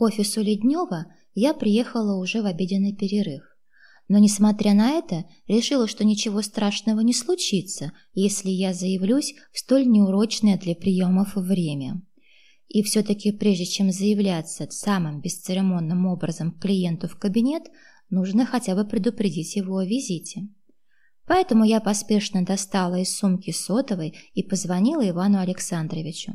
К офису Леднева я приехала уже в обеденный перерыв. Но, несмотря на это, решила, что ничего страшного не случится, если я заявлюсь в столь неурочное для приемов время. И все-таки прежде чем заявляться самым бесцеремонным образом к клиенту в кабинет, нужно хотя бы предупредить его о визите. Поэтому я поспешно достала из сумки сотовой и позвонила Ивану Александровичу.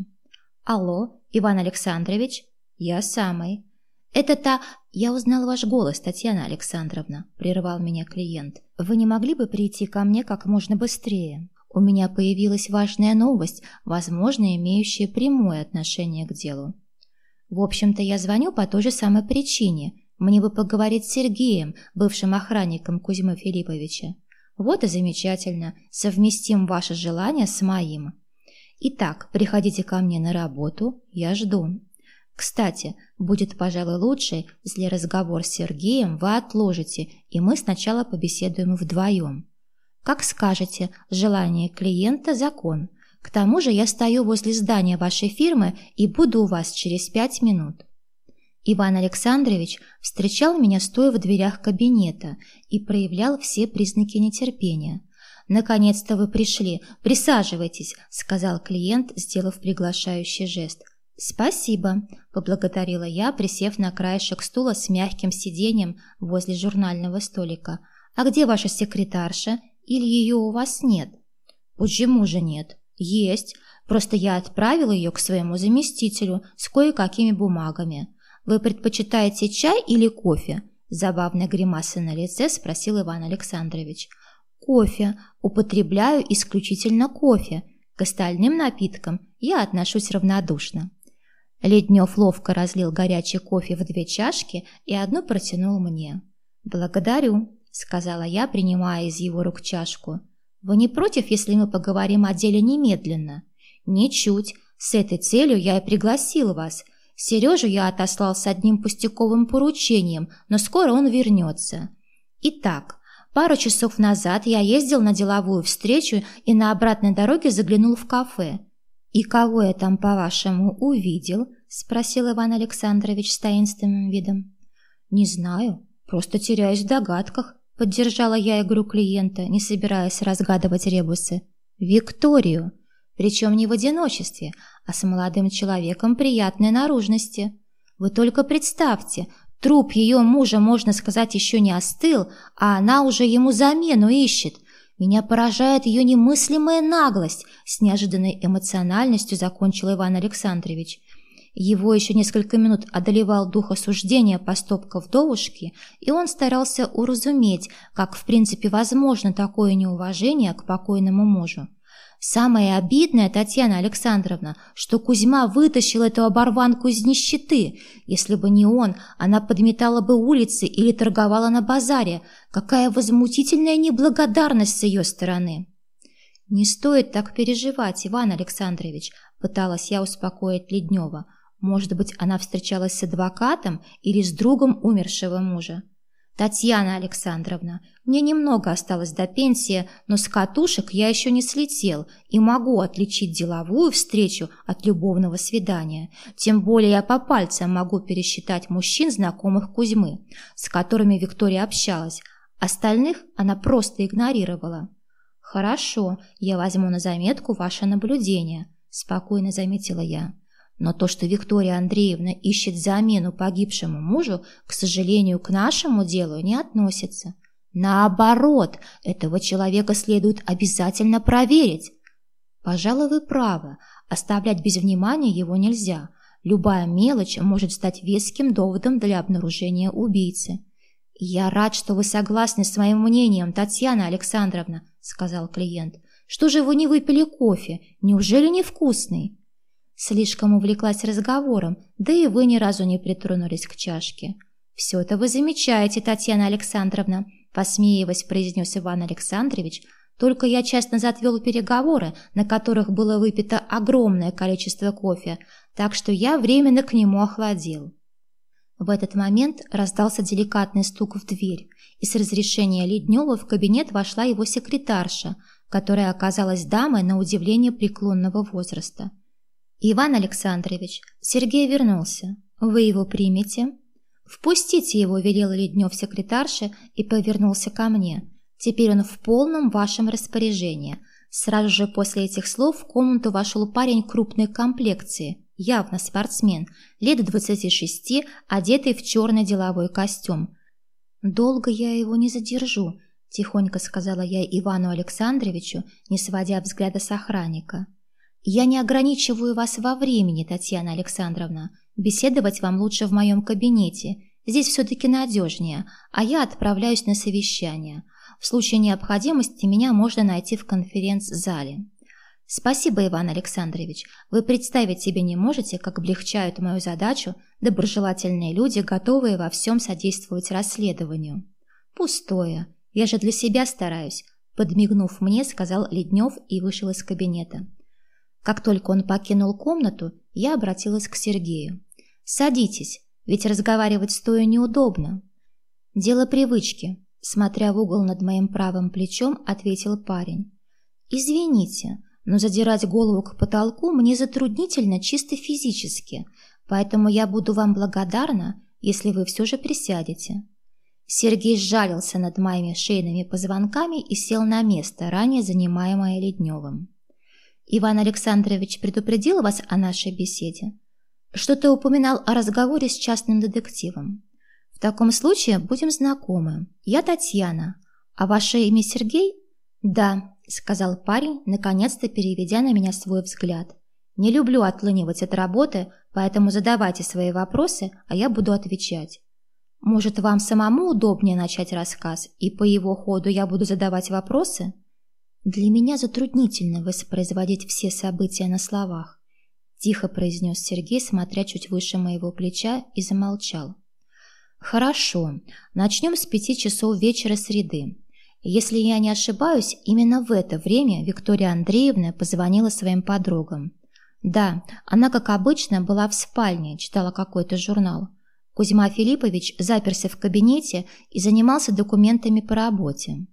«Алло, Иван Александрович?» «Я самый». «Это та...» «Я узнал ваш голос, Татьяна Александровна», — прервал меня клиент. «Вы не могли бы прийти ко мне как можно быстрее? У меня появилась важная новость, возможно, имеющая прямое отношение к делу». «В общем-то, я звоню по той же самой причине. Мне бы поговорить с Сергеем, бывшим охранником Кузьмы Филипповича. Вот и замечательно. Совместим ваше желание с моим. Итак, приходите ко мне на работу, я жду. Кстати, будет, пожалуй, лучше, если разговор с Сергеем вы отложите, и мы сначала побеседуем вдвоем. Как скажете, желание клиента – закон. К тому же я стою возле здания вашей фирмы и буду у вас через пять минут. Иван Александрович встречал меня стоя в дверях кабинета и проявлял все признаки нетерпения. «Наконец-то вы пришли. Присаживайтесь», – сказал клиент, сделав приглашающий жест – «Спасибо», – поблагодарила я, присев на краешек стула с мягким сиденьем возле журнального столика. «А где ваша секретарша? Или ее у вас нет?» «Почему же нет?» «Есть. Просто я отправила ее к своему заместителю с кое-какими бумагами. Вы предпочитаете чай или кофе?» Забавная гримаса на лице спросил Иван Александрович. «Кофе. Употребляю исключительно кофе. К остальным напиткам я отношусь равнодушно». Леднев ловко разлил горячий кофе в две чашки и одну протянул мне. «Благодарю», — сказала я, принимая из его рук чашку. «Вы не против, если мы поговорим о деле немедленно?» «Ничуть. С этой целью я и пригласил вас. Сережу я отослал с одним пустяковым поручением, но скоро он вернется. Итак, пару часов назад я ездил на деловую встречу и на обратной дороге заглянул в кафе. «И кого я там, по-вашему, увидел?» – спросил Иван Александрович с таинственным видом. «Не знаю, просто теряюсь в догадках», – поддержала я игру клиента, не собираясь разгадывать ребусы. «Викторию, причем не в одиночестве, а с молодым человеком приятной наружности. Вы только представьте, труп ее мужа, можно сказать, еще не остыл, а она уже ему замену ищет. Меня поражает ее немыслимая наглость, с неожиданной эмоциональностью закончил Иван Александрович. Его еще несколько минут одолевал дух осуждения поступков Довушки, и он старался уразуметь, как в принципе возможно такое неуважение к покойному мужу. Самое обидное, Татьяна Александровна, что Кузьма вытащил эту оборванку из нищеты. Если бы не он, она подметала бы улицы или торговала на базаре. Какая возмутительная неблагодарность с ее стороны. «Не стоит так переживать, Иван Александрович», – пыталась я успокоить Леднева. «Может быть, она встречалась с адвокатом или с другом умершего мужа?» «Татьяна Александровна, мне немного осталось до пенсии, но с катушек я еще не слетел и могу отличить деловую встречу от любовного свидания. Тем более я по пальцам могу пересчитать мужчин, знакомых Кузьмы, с которыми Виктория общалась. Остальных она просто игнорировала». «Хорошо, я возьму на заметку ваше наблюдение», – спокойно заметила я. Но то, что Виктория Андреевна ищет замену погибшему мужу, к сожалению, к нашему делу не относится. Наоборот, этого человека следует обязательно проверить. Пожалуй, вы правы, оставлять без внимания его нельзя. Любая мелочь может стать веским доводом для обнаружения убийцы. «Я рад, что вы согласны с моим мнением, Татьяна Александровна», — сказал клиент. «Что же вы не выпили кофе? Неужели невкусный?» Слишком увлеклась разговором, да и вы ни разу не притронулись к чашке. «Все это вы замечаете, Татьяна Александровна», – посмеиваясь, произнес Иван Александрович. «Только я часто назад переговоры, на которых было выпито огромное количество кофе, так что я временно к нему охладил». В этот момент раздался деликатный стук в дверь, и с разрешения Леднева в кабинет вошла его секретарша, которая оказалась дамой на удивление преклонного возраста. «Иван Александрович, Сергей вернулся», Вы его примете?» «Впустите его», — велел Леднев секретарше и повернулся ко мне. «Теперь он в полном вашем распоряжении». Сразу же после этих слов в комнату вошел парень крупной комплекции, явно спортсмен, лет 26, одетый в черный деловой костюм. «Долго я его не задержу», – тихонько сказала я Ивану Александровичу, не сводя взгляда с охранника. «Я не ограничиваю вас во времени, Татьяна Александровна. Беседовать вам лучше в моем кабинете. Здесь все-таки надежнее, а я отправляюсь на совещание. В случае необходимости меня можно найти в конференц-зале. Спасибо, Иван Александрович. Вы представить себе не можете, как облегчают мою задачу доброжелательные люди, готовые во всем содействовать расследованию. Пустое. Я же для себя стараюсь. Подмигнув мне, сказал Леднев и вышел из кабинета. Как только он покинул комнату, я обратилась к Сергею. «Садитесь, ведь разговаривать стоя неудобно». «Дело привычки», — смотря в угол над моим правым плечом, ответил парень. «Извините, но задирать голову к потолку мне затруднительно чисто физически, поэтому я буду вам благодарна, если вы все же присядете». Сергей сжалился над моими шейными позвонками и сел на место, ранее занимаемое Ледневым. «Иван Александрович предупредил вас о нашей беседе?» Что-то упоминал о разговоре с частным детективом. В таком случае будем знакомы. Я Татьяна. А ваше имя Сергей? Да, сказал парень, наконец-то переведя на меня свой взгляд. Не люблю отлынивать от работы, поэтому задавайте свои вопросы, а я буду отвечать. Может, вам самому удобнее начать рассказ, и по его ходу я буду задавать вопросы? Для меня затруднительно воспроизводить все события на словах. Тихо произнес Сергей, смотря чуть выше моего плеча, и замолчал. «Хорошо. Начнем с пяти часов вечера среды. Если я не ошибаюсь, именно в это время Виктория Андреевна позвонила своим подругам. Да, она, как обычно, была в спальне, читала какой-то журнал. Кузьма Филиппович заперся в кабинете и занимался документами по работе.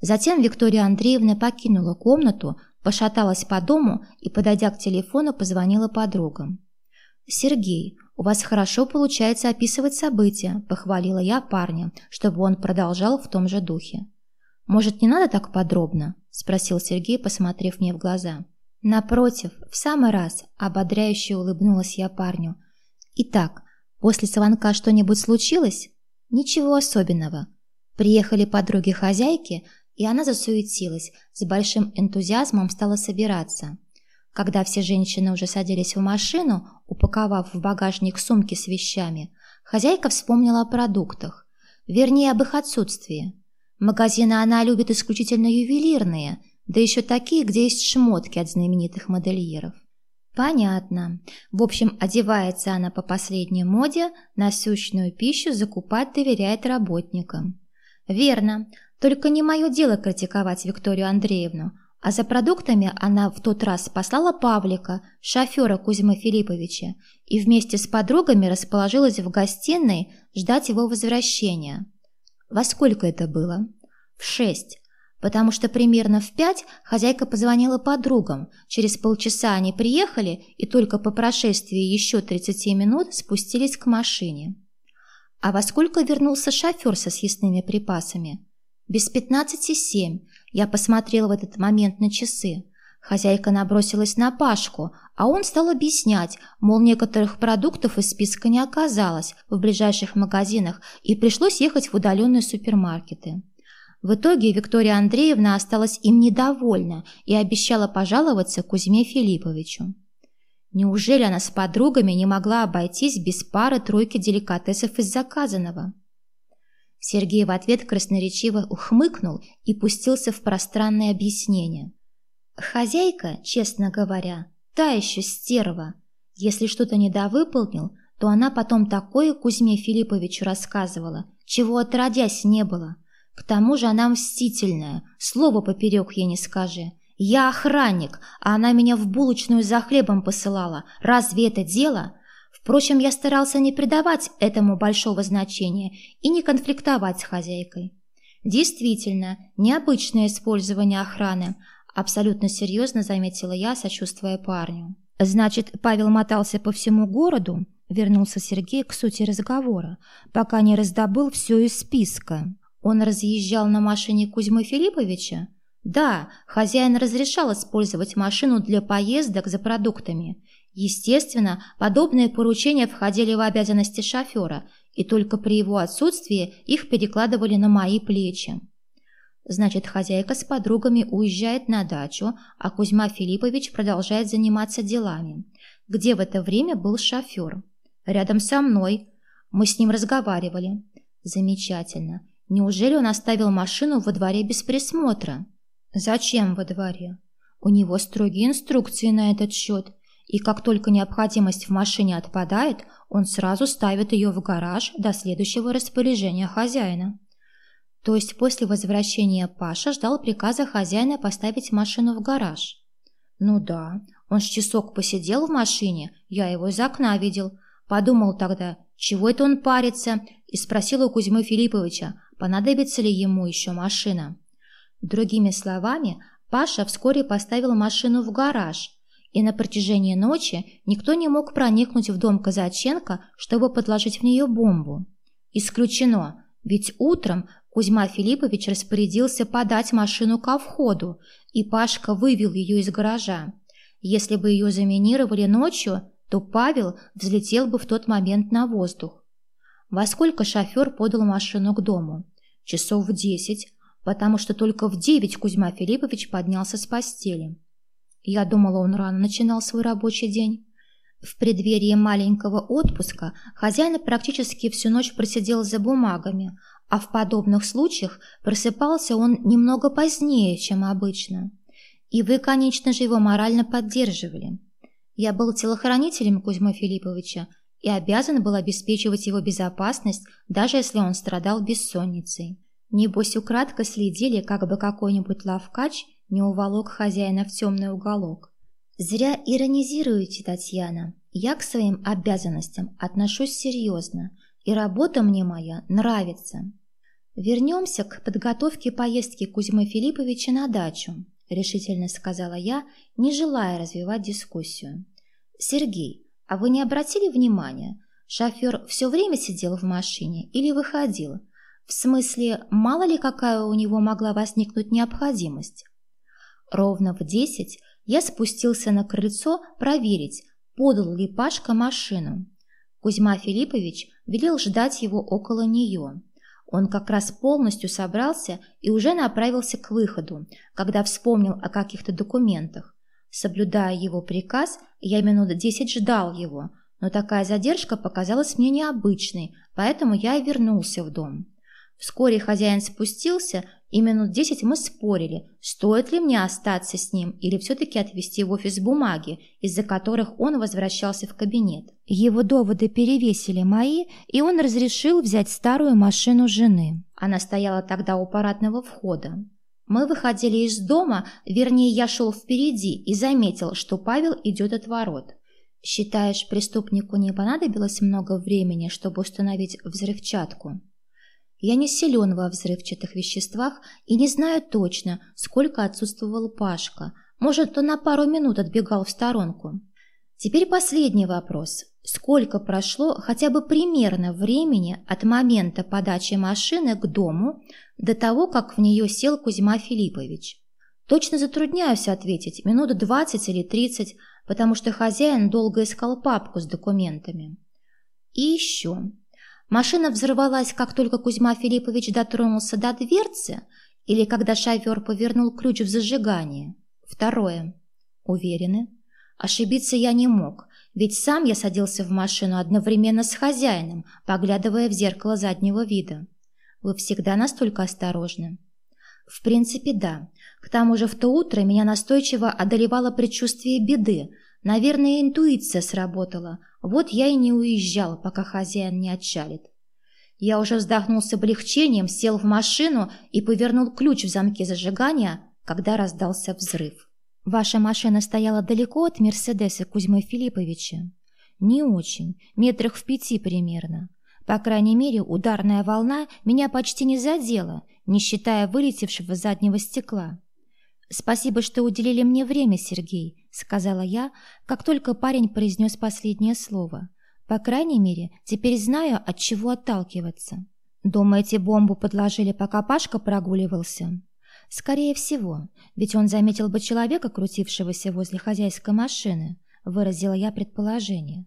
Затем Виктория Андреевна покинула комнату, пошаталась по дому и, подойдя к телефону, позвонила подругам. «Сергей, у вас хорошо получается описывать события», – похвалила я парня, чтобы он продолжал в том же духе. «Может, не надо так подробно?» – спросил Сергей, посмотрев мне в глаза. «Напротив, в самый раз», – ободряюще улыбнулась я парню. «Итак, после звонка что-нибудь случилось?» «Ничего особенного. Приехали подруги хозяйки, и она засуетилась, с большим энтузиазмом стала собираться. Когда все женщины уже садились в машину, упаковав в багажник сумки с вещами, хозяйка вспомнила о продуктах, вернее, об их отсутствии. Магазины она любит исключительно ювелирные, да еще такие, где есть шмотки от знаменитых модельеров. Понятно. В общем, одевается она по последней моде, насущную пищу закупать доверяет работникам. Верно. Только не мое дело критиковать Викторию Андреевну, а за продуктами она в тот раз послала Павлика, шофера Кузьмы Филипповича, и вместе с подругами расположилась в гостиной ждать его возвращения. Во сколько это было? В шесть. Потому что примерно в пять хозяйка позвонила подругам. Через полчаса они приехали и только по прошествии еще 30 минут спустились к машине. А во сколько вернулся шофер со съестными припасами? Без пятнадцати семь. Я посмотрела в этот момент на часы. Хозяйка набросилась на Пашку, а он стал объяснять, мол, некоторых продуктов из списка не оказалось в ближайших магазинах и пришлось ехать в удаленные супермаркеты. В итоге Виктория Андреевна осталась им недовольна и обещала пожаловаться Кузьме Филипповичу. Неужели она с подругами не могла обойтись без пары-тройки деликатесов из заказанного? Сергей в ответ красноречиво ухмыкнул и пустился в пространное объяснение. Хозяйка, честно говоря, та еще стерва. Если что-то недовыполнил, то она потом такое Кузьме Филипповичу рассказывала, чего отродясь не было. К тому же она мстительная, слово поперек ей не скажи. Я охранник, а она меня в булочную за хлебом посылала. Разве это дело? Впрочем, я старался не придавать этому большого значения и не конфликтовать с хозяйкой. Действительно, необычное использование охраны, абсолютно серьезно заметила я, сочувствуя парню. Значит, Павел мотался по всему городу, Вернулся Сергей к сути разговора, пока не раздобыл все из списка. Он разъезжал на машине Кузьмы Филипповича? Да, хозяин разрешал использовать машину для поездок за продуктами. Естественно, подобные поручения входили в обязанности шофера, и только при его отсутствии их перекладывали на мои плечи. Значит, хозяйка с подругами уезжает на дачу, а Кузьма Филиппович продолжает заниматься делами. Где в это время был шофер? Рядом со мной. Мы с ним разговаривали. Замечательно. Неужели он оставил машину во дворе без присмотра? Зачем во дворе? У него строгие инструкции на этот счет. И как только необходимость в машине отпадает, он сразу ставит ее в гараж до следующего распоряжения хозяина. То есть после возвращения Паша ждал приказа хозяина поставить машину в гараж. Ну да, он с часок посидел в машине, я его из окна видел. Подумал тогда, чего это он парится, и спросил у Кузьмы Филипповича, понадобится ли ему еще машина. Другими словами, Паша вскоре поставил машину в гараж, и на протяжении ночи никто не мог проникнуть в дом Казаченко, чтобы подложить в нее бомбу. Исключено, ведь утром Кузьма Филиппович распорядился подать машину ко входу, и Пашка вывел ее из гаража. Если бы ее заминировали ночью, то Павел взлетел бы в тот момент на воздух. Во сколько шофер подал машину к дому? Часов в десять, потому что только в девять Кузьма Филиппович поднялся с постели. Я думала, он рано начинал свой рабочий день. В преддверии маленького отпуска хозяин практически всю ночь просидел за бумагами, а в подобных случаях просыпался он немного позднее, чем обычно. И вы, конечно же, его морально поддерживали. Я был телохранителем Кузьмы Филипповича и обязан был обеспечивать его безопасность, даже если он страдал бессонницей. Небось, украдко следили, как бы какой-нибудь лавкач не уволок хозяина в темный уголок. Зря иронизируете, Татьяна. Я к своим обязанностям отношусь серьезно, и работа мне моя нравится. Вернемся к подготовке поездки Кузьмы Филипповича на дачу. — решительно сказала я, не желая развивать дискуссию. «Сергей, а вы не обратили внимания, шофер все время сидел в машине или выходил? В смысле, мало ли какая у него могла возникнуть необходимость?» Ровно в десять я спустился на крыльцо проверить, подал ли Пашка машину. Кузьма Филиппович велел ждать его около нее. Он как раз полностью собрался и уже направился к выходу, когда вспомнил о каких-то документах. Соблюдая его приказ, я минут десять ждал его, но такая задержка показалась мне необычной, поэтому я и вернулся в дом. Вскоре хозяин спустился, и минут десять мы спорили, стоит ли мне остаться с ним или все-таки отвезти в офис бумаги, из-за которых он возвращался в кабинет. Его доводы перевесили мои, и он разрешил взять старую машину жены. Она стояла тогда у парадного входа. Мы выходили из дома, вернее, я шел впереди и заметил, что Павел идет от ворот. «Считаешь, преступнику не понадобилось много времени, чтобы установить взрывчатку?» Я не силен во взрывчатых веществах и не знаю точно, сколько отсутствовал Пашка. Может, он на пару минут отбегал в сторонку. Теперь последний вопрос. Сколько прошло хотя бы примерно времени от момента подачи машины к дому до того, как в нее сел Кузьма Филиппович? Точно затрудняюсь ответить, минут двадцать или тридцать, потому что хозяин долго искал папку с документами. И еще. Машина взорвалась, как только Кузьма Филиппович дотронулся до дверцы или когда шофер повернул ключ в зажигание. Второе. Уверены? Ошибиться я не мог, ведь сам я садился в машину одновременно с хозяином, поглядывая в зеркало заднего вида. Вы всегда настолько осторожны? В принципе, да. К тому же в то утро меня настойчиво одолевало предчувствие беды. Наверное, интуиция сработала. Вот я и не уезжал, пока хозяин не отчалит. Я уже вздохнул с облегчением, сел в машину и повернул ключ в замке зажигания, когда раздался взрыв. «Ваша машина стояла далеко от Мерседеса Кузьмы Филипповича?» «Не очень, метрах в пяти примерно. По крайней мере, ударная волна меня почти не задела, не считая вылетевшего заднего стекла. «Спасибо, что уделили мне время, Сергей», — сказала я, как только парень произнес последнее слово. По крайней мере, теперь знаю, от чего отталкиваться. Думаете, бомбу подложили, пока Пашка прогуливался? Скорее всего, ведь он заметил бы человека, крутившегося возле хозяйской машины, выразила я предположение.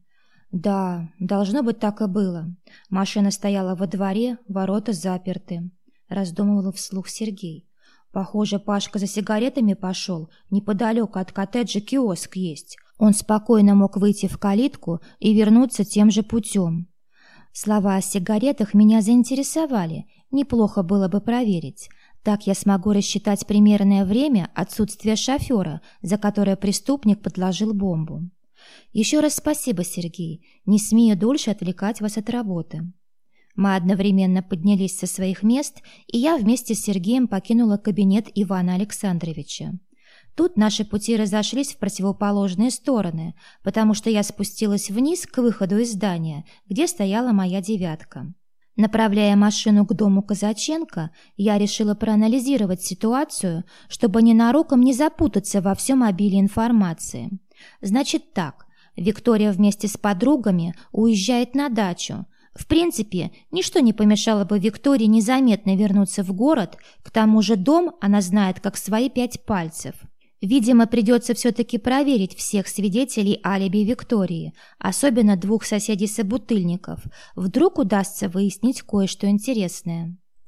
Да, должно быть так и было. Машина стояла во дворе, ворота заперты. Раздумывал вслух Сергей. Похоже, Пашка за сигаретами пошел. Неподалеку от коттеджа киоск есть. Он спокойно мог выйти в калитку и вернуться тем же путем. Слова о сигаретах меня заинтересовали. Неплохо было бы проверить. Так я смогу рассчитать примерное время отсутствия шофера, за которое преступник подложил бомбу. Еще раз спасибо, Сергей. Не смею дольше отвлекать вас от работы. Мы одновременно поднялись со своих мест, и я вместе с Сергеем покинула кабинет Ивана Александровича. Тут наши пути разошлись в противоположные стороны, потому что я спустилась вниз к выходу из здания, где стояла моя девятка. Направляя машину к дому Казаченко, я решила проанализировать ситуацию, чтобы ненароком не запутаться во всем обилии информации. Значит так, Виктория вместе с подругами уезжает на дачу, в принципе, ничто не помешало бы Виктории незаметно вернуться в город, к тому же дом она знает как свои пять пальцев. Видимо, придется все-таки проверить всех свидетелей алиби Виктории, особенно двух соседей-собутыльников. Вдруг удастся выяснить кое-что интересное.